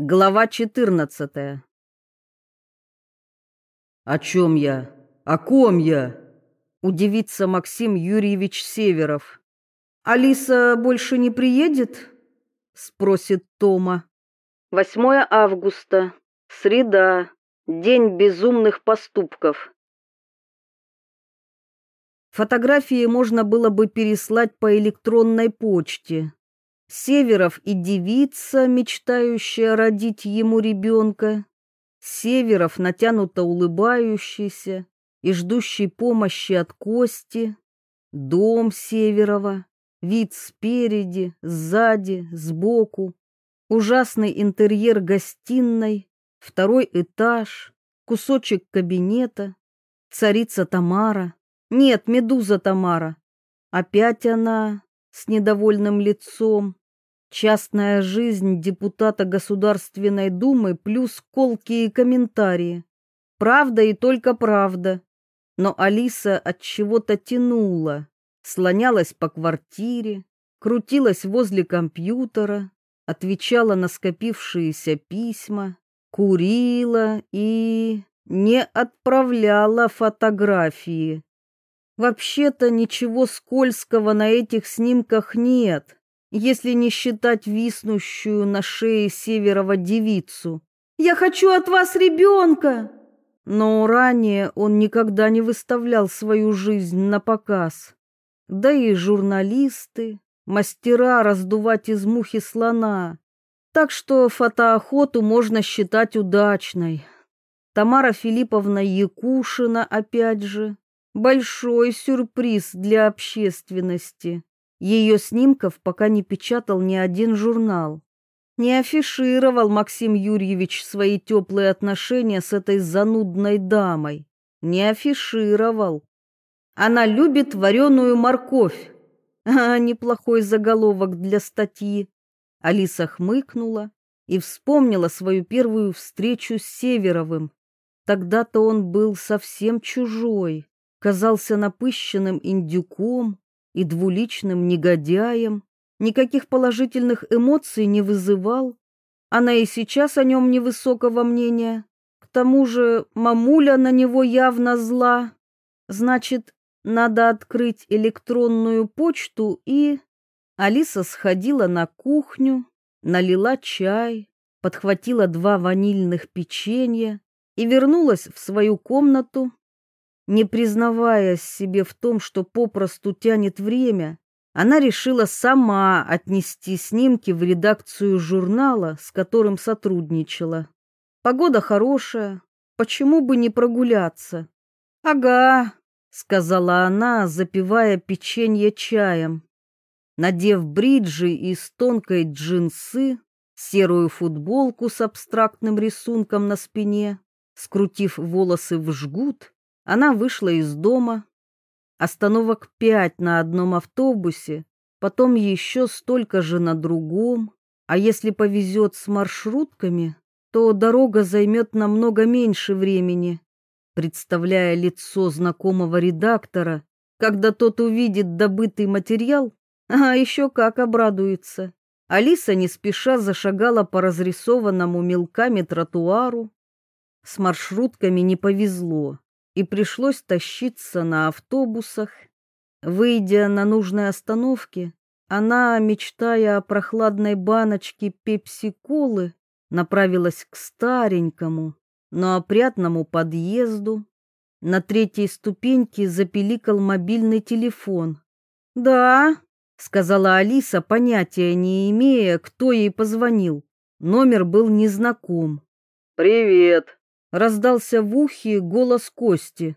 Глава 14 «О чем я? О ком я?» Удивится Максим Юрьевич Северов. «Алиса больше не приедет?» Спросит Тома. 8 августа. Среда. День безумных поступков. Фотографии можно было бы переслать по электронной почте. Северов и девица, мечтающая родить ему ребенка. Северов, натянуто улыбающийся и ждущий помощи от Кости. Дом Северова, вид спереди, сзади, сбоку. Ужасный интерьер гостиной, второй этаж, кусочек кабинета. Царица Тамара. Нет, медуза Тамара. Опять она с недовольным лицом. Частная жизнь депутата Государственной Думы плюс колкие комментарии. Правда и только правда. Но Алиса от чего-то тянула, слонялась по квартире, крутилась возле компьютера, отвечала на скопившиеся письма, курила и не отправляла фотографии. Вообще-то ничего скользкого на этих снимках нет если не считать виснущую на шее Северова девицу. «Я хочу от вас ребенка!» Но ранее он никогда не выставлял свою жизнь на показ. Да и журналисты, мастера раздувать из мухи слона. Так что фотоохоту можно считать удачной. Тамара Филипповна Якушина, опять же, большой сюрприз для общественности. Ее снимков пока не печатал ни один журнал. Не афишировал Максим Юрьевич свои теплые отношения с этой занудной дамой. Не афишировал. Она любит вареную морковь. А, неплохой заголовок для статьи. Алиса хмыкнула и вспомнила свою первую встречу с Северовым. Тогда-то он был совсем чужой, казался напыщенным индюком, и двуличным негодяем, никаких положительных эмоций не вызывал. Она и сейчас о нем невысокого мнения. К тому же мамуля на него явно зла. Значит, надо открыть электронную почту и... Алиса сходила на кухню, налила чай, подхватила два ванильных печенья и вернулась в свою комнату, не признаваясь себе в том, что попросту тянет время, она решила сама отнести снимки в редакцию журнала, с которым сотрудничала. Погода хорошая, почему бы не прогуляться? Ага, сказала она, запивая печенье чаем. Надев бриджи из тонкой джинсы, серую футболку с абстрактным рисунком на спине, скрутив волосы в жгут, она вышла из дома. Остановок пять на одном автобусе, потом еще столько же на другом. А если повезет с маршрутками, то дорога займет намного меньше времени. Представляя лицо знакомого редактора, когда тот увидит добытый материал, а еще как обрадуется. Алиса не спеша зашагала по разрисованному мелками тротуару. С маршрутками не повезло и пришлось тащиться на автобусах. Выйдя на нужной остановке, она, мечтая о прохладной баночке пепси-колы, направилась к старенькому, но опрятному подъезду. На третьей ступеньке запеликал мобильный телефон. «Да», — сказала Алиса, понятия не имея, кто ей позвонил. Номер был незнаком. «Привет», Раздался в ухе голос Кости.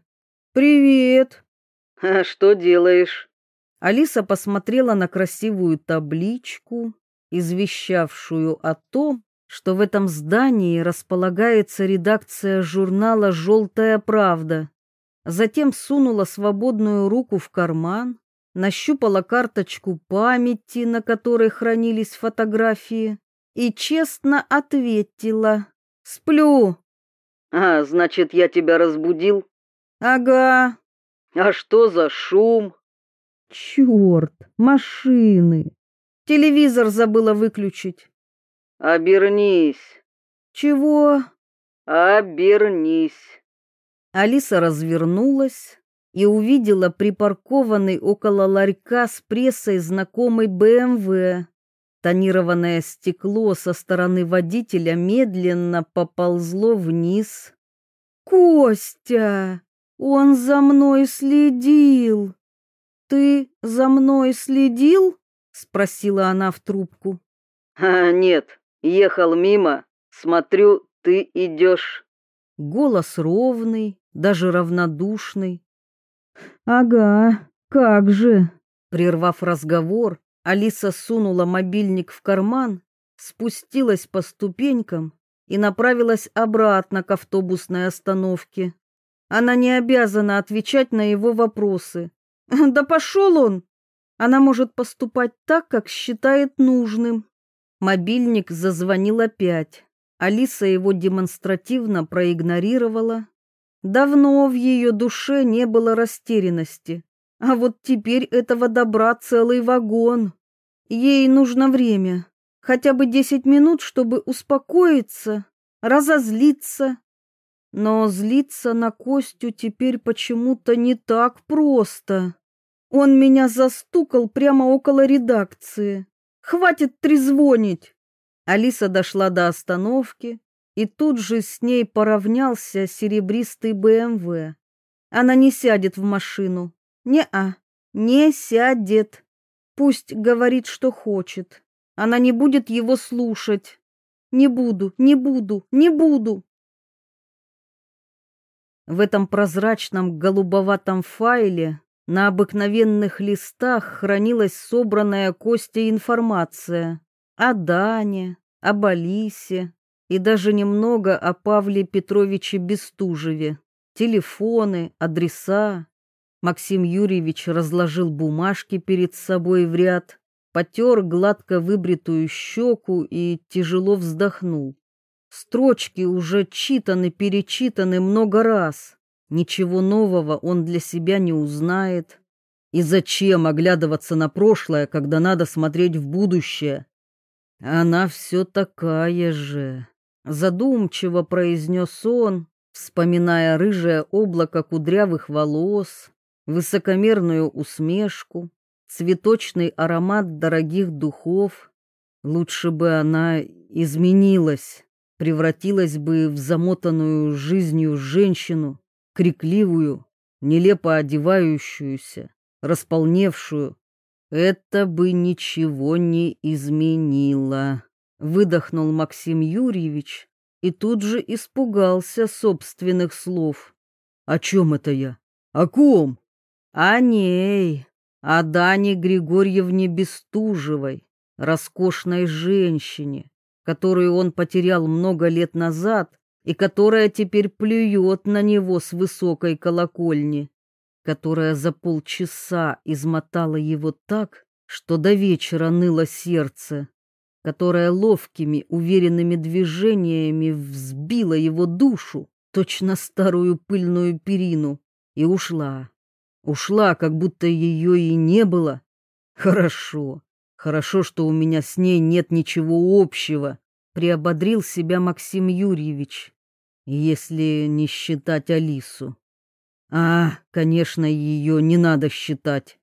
«Привет!» «А что делаешь?» Алиса посмотрела на красивую табличку, извещавшую о том, что в этом здании располагается редакция журнала «Желтая правда». Затем сунула свободную руку в карман, нащупала карточку памяти, на которой хранились фотографии, и честно ответила «Сплю». А, значит, я тебя разбудил? Ага. А что за шум? Черт, машины. Телевизор забыла выключить. Обернись. Чего? Обернись. Алиса развернулась и увидела припаркованный около ларька с прессой знакомый БМВ. Тонированное стекло со стороны водителя медленно поползло вниз. «Костя! Он за мной следил!» «Ты за мной следил?» — спросила она в трубку. А, нет, ехал мимо. Смотрю, ты идешь. Голос ровный, даже равнодушный. «Ага, как же!» Прервав разговор, Алиса сунула мобильник в карман, спустилась по ступенькам и направилась обратно к автобусной остановке. Она не обязана отвечать на его вопросы. Да пошел он! Она может поступать так, как считает нужным. Мобильник зазвонил опять. Алиса его демонстративно проигнорировала. Давно в ее душе не было растерянности. А вот теперь этого добра целый вагон. Ей нужно время, хотя бы десять минут, чтобы успокоиться, разозлиться. Но злиться на Костю теперь почему-то не так просто. Он меня застукал прямо около редакции. Хватит трезвонить. Алиса дошла до остановки, и тут же с ней поравнялся серебристый БМВ. Она не сядет в машину. Не-а, не сядет. Пусть говорит, что хочет. Она не будет его слушать. Не буду, не буду, не буду. В этом прозрачном голубоватом файле на обыкновенных листах хранилась собранная Костя информация о Дане, об Алисе и даже немного о Павле Петровиче Бестужеве. Телефоны, адреса, Максим Юрьевич разложил бумажки перед собой в ряд, потер гладко выбритую щеку и тяжело вздохнул. Строчки уже читаны-перечитаны много раз. Ничего нового он для себя не узнает. И зачем оглядываться на прошлое, когда надо смотреть в будущее? Она все такая же. Задумчиво произнес он, вспоминая рыжее облако кудрявых волос, высокомерную усмешку, цветочный аромат дорогих духов. Лучше бы она изменилась, превратилась бы в замотанную жизнью женщину, крикливую, нелепо одевающуюся, располневшую. Это бы ничего не изменило, выдохнул Максим Юрьевич и тут же испугался собственных слов. О чем это я? О ком? О ней, о Дане Григорьевне Бестужевой, роскошной женщине, которую он потерял много лет назад и которая теперь плюет на него с высокой колокольни, которая за полчаса измотала его так, что до вечера ныло сердце, которая ловкими, уверенными движениями взбила его душу, точно старую пыльную перину, и ушла. Ушла, как будто ее и не было. Хорошо, хорошо, что у меня с ней нет ничего общего, приободрил себя Максим Юрьевич. Если не считать Алису. А, конечно, ее не надо считать.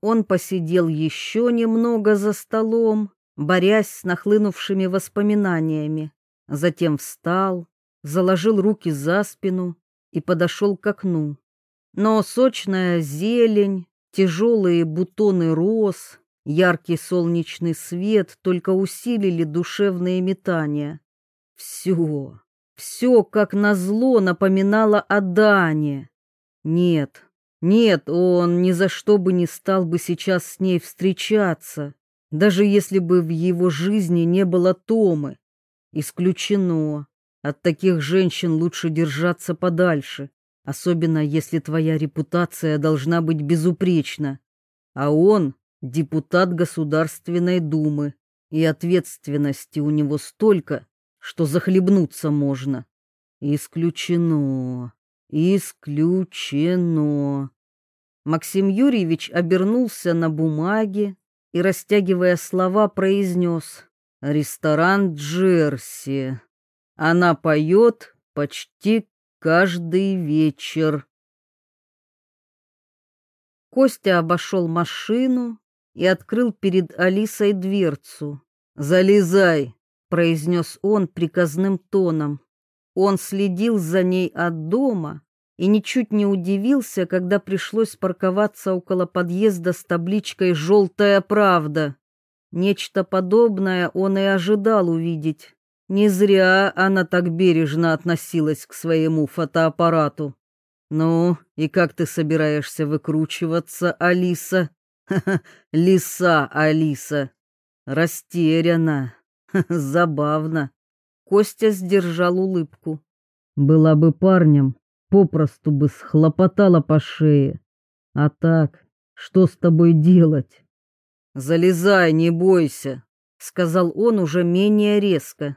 Он посидел еще немного за столом, борясь с нахлынувшими воспоминаниями. Затем встал, заложил руки за спину и подошел к окну. Но сочная зелень, тяжелые бутоны роз, яркий солнечный свет только усилили душевные метания. Все, все, как назло, напоминало о Дане. Нет, нет, он ни за что бы не стал бы сейчас с ней встречаться, даже если бы в его жизни не было Томы. Исключено. От таких женщин лучше держаться подальше особенно если твоя репутация должна быть безупречна, а он депутат Государственной Думы, и ответственности у него столько, что захлебнуться можно. Исключено, исключено. Максим Юрьевич обернулся на бумаге и, растягивая слова, произнес «Ресторан Джерси». Она поет почти каждый вечер. Костя обошел машину и открыл перед Алисой дверцу. «Залезай!» — произнес он приказным тоном. Он следил за ней от дома и ничуть не удивился, когда пришлось парковаться около подъезда с табличкой «Желтая правда». Нечто подобное он и ожидал увидеть. Не зря она так бережно относилась к своему фотоаппарату. «Ну, и как ты собираешься выкручиваться, Алиса?» «Лиса, Алиса!» «Растеряна. Забавно». Костя сдержал улыбку. «Была бы парнем, попросту бы схлопотала по шее. А так, что с тобой делать?» «Залезай, не бойся», — сказал он уже менее резко.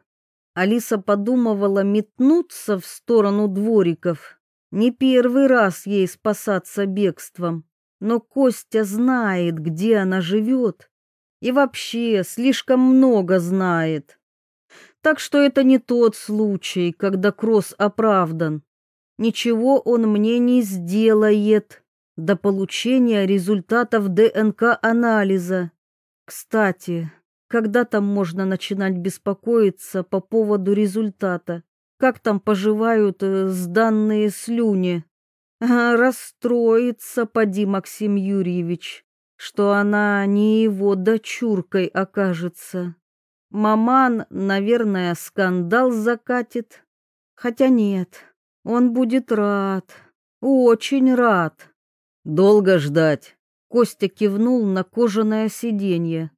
Алиса подумывала метнуться в сторону двориков. Не первый раз ей спасаться бегством, но Костя знает, где она живет, и вообще слишком много знает. Так что это не тот случай, когда Кросс оправдан. Ничего он мне не сделает до получения результатов ДНК-анализа. Кстати, когда там можно начинать беспокоиться по поводу результата? Как там поживают э, сданные слюни? А, расстроится, поди, Максим Юрьевич, что она не его дочуркой окажется. Маман, наверное, скандал закатит. Хотя нет, он будет рад, очень рад. Долго ждать. Костя кивнул на кожаное сиденье.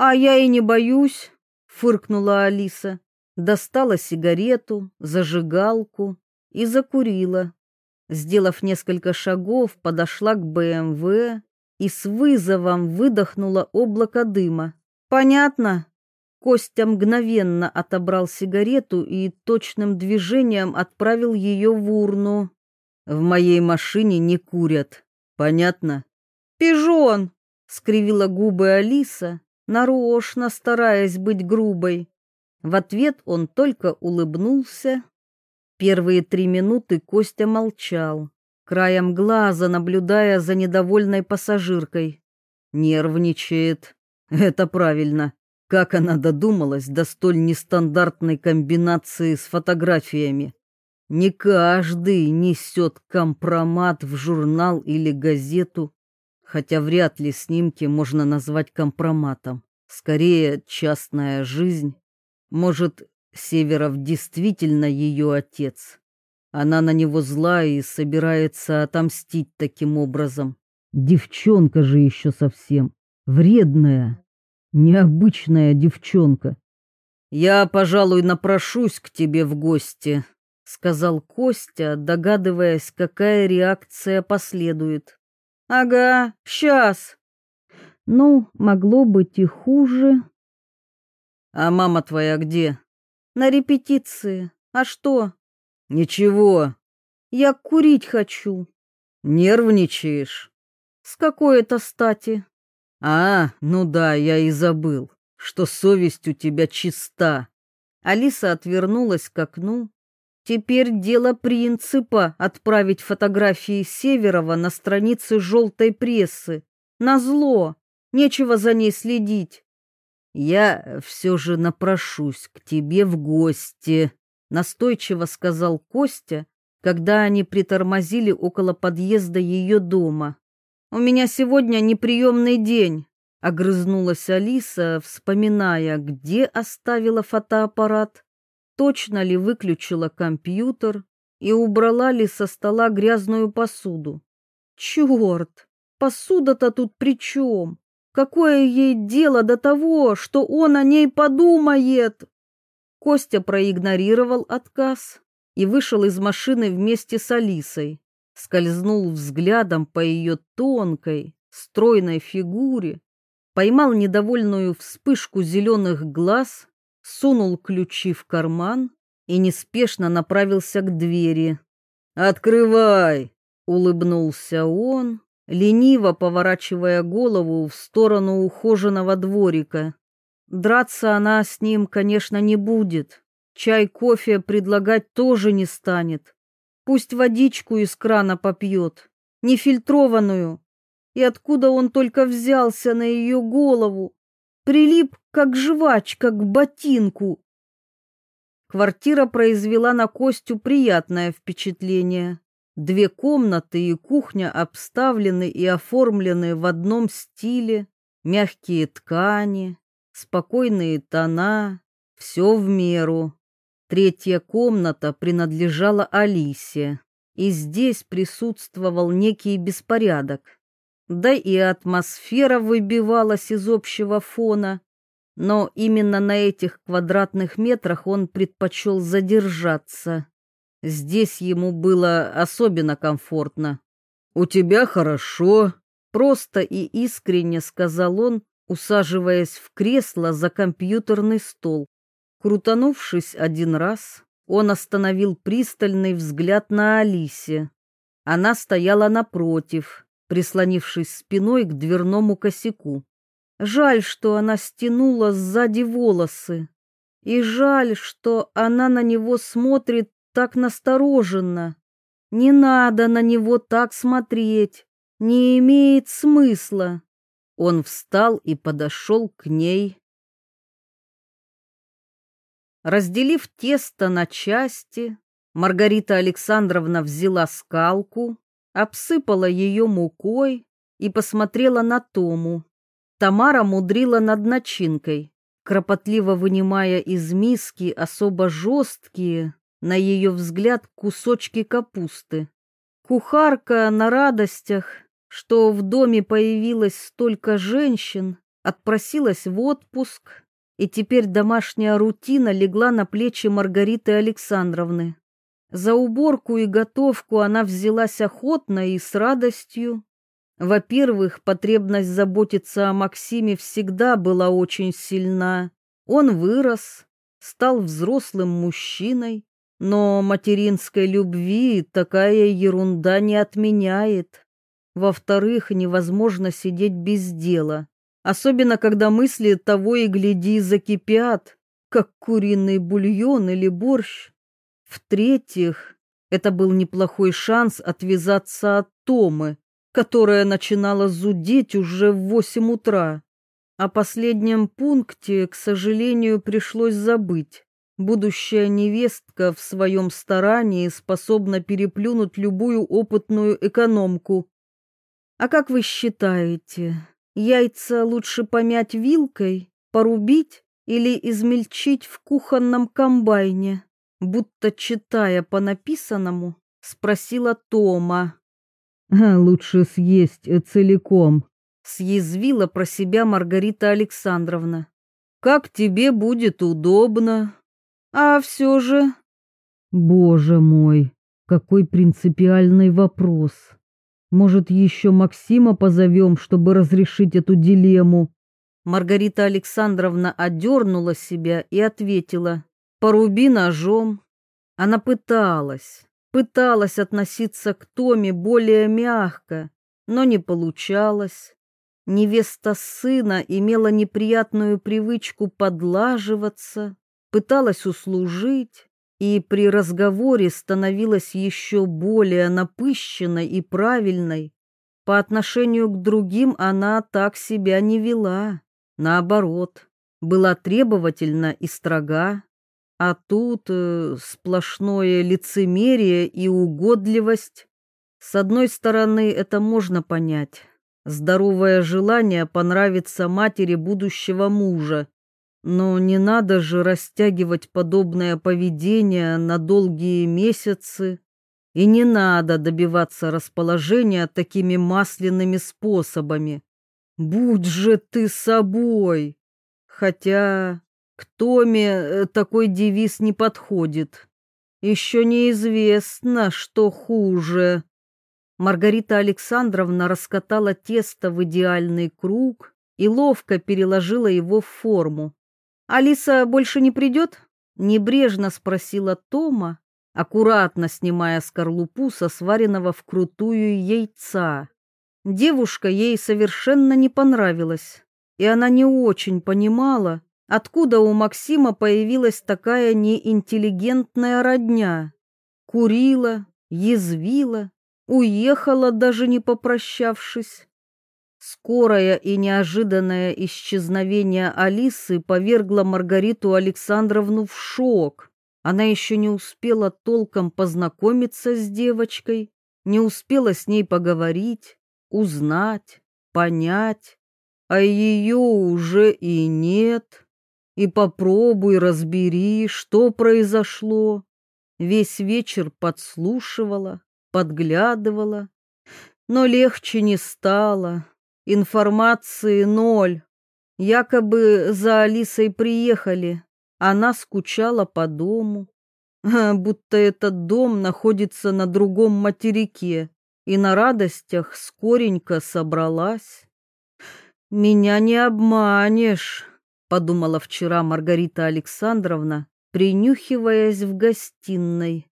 А я и не боюсь, фыркнула Алиса, достала сигарету, зажигалку и закурила. Сделав несколько шагов, подошла к БМВ и с вызовом выдохнула облако дыма. Понятно? Костя мгновенно отобрал сигарету и точным движением отправил ее в урну. В моей машине не курят. Понятно? Пижон, скривила губы Алиса, нарочно стараясь быть грубой. В ответ он только улыбнулся. Первые три минуты Костя молчал, краем глаза наблюдая за недовольной пассажиркой. Нервничает. Это правильно. Как она додумалась до столь нестандартной комбинации с фотографиями? Не каждый несет компромат в журнал или газету, хотя вряд ли снимки можно назвать компроматом. Скорее, частная жизнь. Может, Северов действительно ее отец. Она на него зла и собирается отомстить таким образом. Девчонка же еще совсем. Вредная, необычная девчонка. «Я, пожалуй, напрошусь к тебе в гости», сказал Костя, догадываясь, какая реакция последует. Ага, сейчас. Ну, могло быть и хуже. А мама твоя где? На репетиции. А что? Ничего. Я курить хочу. Нервничаешь? С какой это стати? А, ну да, я и забыл, что совесть у тебя чиста. Алиса отвернулась к окну, Теперь дело принципа отправить фотографии Северова на страницы желтой прессы. На зло, нечего за ней следить. Я все же напрошусь к тебе в гости, настойчиво сказал Костя, когда они притормозили около подъезда ее дома. У меня сегодня неприемный день, огрызнулась Алиса, вспоминая, где оставила фотоаппарат точно ли выключила компьютер и убрала ли со стола грязную посуду. Черт, посуда-то тут при чем? Какое ей дело до того, что он о ней подумает? Костя проигнорировал отказ и вышел из машины вместе с Алисой, скользнул взглядом по ее тонкой, стройной фигуре, поймал недовольную вспышку зеленых глаз сунул ключи в карман и неспешно направился к двери. «Открывай!» — улыбнулся он, лениво поворачивая голову в сторону ухоженного дворика. Драться она с ним, конечно, не будет. Чай, кофе предлагать тоже не станет. Пусть водичку из крана попьет, нефильтрованную. И откуда он только взялся на ее голову? Прилип, как жвачка, к ботинку. Квартира произвела на Костю приятное впечатление. Две комнаты и кухня обставлены и оформлены в одном стиле, мягкие ткани, спокойные тона, все в меру. Третья комната принадлежала Алисе, и здесь присутствовал некий беспорядок. Да и атмосфера выбивалась из общего фона, но именно на этих квадратных метрах он предпочел задержаться. Здесь ему было особенно комфортно. «У тебя хорошо», — просто и искренне сказал он, усаживаясь в кресло за компьютерный стол. Крутанувшись один раз, он остановил пристальный взгляд на Алисе. Она стояла напротив, прислонившись спиной к дверному косяку. Жаль, что она стянула сзади волосы. И жаль, что она на него смотрит так настороженно. Не надо на него так смотреть, не имеет смысла. Он встал и подошел к ней. Разделив тесто на части, Маргарита Александровна взяла скалку, обсыпала ее мукой и посмотрела на Тому. Тамара мудрила над начинкой, кропотливо вынимая из миски особо жесткие, на ее взгляд, кусочки капусты. Кухарка на радостях, что в доме появилось столько женщин, отпросилась в отпуск, и теперь домашняя рутина легла на плечи Маргариты Александровны. За уборку и готовку она взялась охотно и с радостью. Во-первых, потребность заботиться о Максиме всегда была очень сильна. Он вырос, стал взрослым мужчиной, но материнской любви такая ерунда не отменяет. Во-вторых, невозможно сидеть без дела, особенно когда мысли того и гляди закипят, как куриный бульон или борщ. В-третьих, это был неплохой шанс отвязаться от Томы, которая начинала зудеть уже в восемь утра. О последнем пункте, к сожалению, пришлось забыть. Будущая невестка в своем старании способна переплюнуть любую опытную экономку. А как вы считаете, яйца лучше помять вилкой, порубить или измельчить в кухонном комбайне? Будто читая по написанному, спросила Тома. «Лучше съесть целиком», — съязвила про себя Маргарита Александровна. «Как тебе будет удобно», а все же... Боже мой, какой принципиальный вопрос. Может, еще Максима позовем, чтобы разрешить эту дилемму? Маргарита Александровна одернула себя и ответила. Поруби ножом. Она пыталась, пыталась относиться к Томе более мягко, но не получалось. Невеста сына имела неприятную привычку подлаживаться, пыталась услужить и при разговоре становилась еще более напыщенной и правильной. По отношению к другим она так себя не вела, наоборот, была требовательна и строга. А тут э, сплошное лицемерие и угодливость. С одной стороны, это можно понять. Здоровое желание понравиться матери будущего мужа, но не надо же растягивать подобное поведение на долгие месяцы, и не надо добиваться расположения такими масляными способами. Будь же ты собой! Хотя к Томе э, такой девиз не подходит. Еще неизвестно, что хуже. Маргарита Александровна раскатала тесто в идеальный круг и ловко переложила его в форму. «Алиса больше не придет?» — небрежно спросила Тома, аккуратно снимая скорлупу со сваренного вкрутую яйца. Девушка ей совершенно не понравилась, и она не очень понимала, Откуда у Максима появилась такая неинтеллигентная родня? Курила, язвила, уехала, даже не попрощавшись. Скорое и неожиданное исчезновение Алисы повергло Маргариту Александровну в шок. Она еще не успела толком познакомиться с девочкой, не успела с ней поговорить, узнать, понять, а ее уже и нет. И попробуй разбери, что произошло. Весь вечер подслушивала, подглядывала, но легче не стало. Информации ноль. Якобы за Алисой приехали. Она скучала по дому, будто этот дом находится на другом материке, и на радостях скоренько собралась. «Меня не обманешь», — подумала вчера Маргарита Александровна, принюхиваясь в гостиной.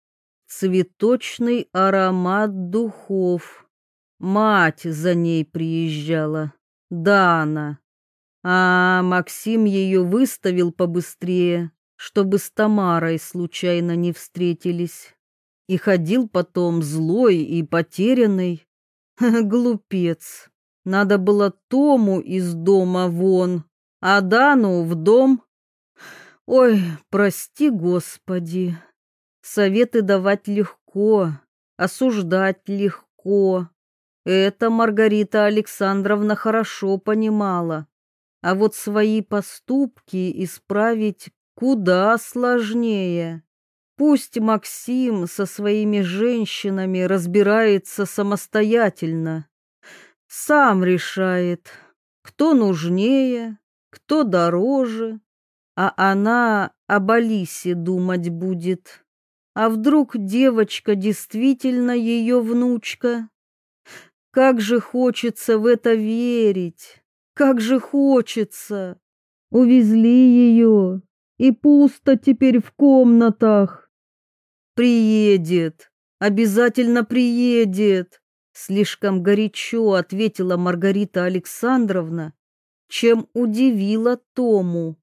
Цветочный аромат духов. Мать за ней приезжала, Дана. А Максим ее выставил побыстрее, чтобы с Тамарой случайно не встретились. И ходил потом злой и потерянный. Глупец. Надо было Тому из дома вон, а Дану в дом. Ой, прости, Господи. Советы давать легко, осуждать легко. Это Маргарита Александровна хорошо понимала. А вот свои поступки исправить куда сложнее. Пусть Максим со своими женщинами разбирается самостоятельно. Сам решает, кто нужнее, кто дороже, а она об Алисе думать будет. А вдруг девочка действительно ее внучка? Как же хочется в это верить! Как же хочется! Увезли ее, и пусто теперь в комнатах. Приедет, обязательно приедет, слишком горячо ответила Маргарита Александровна, чем удивила Тому.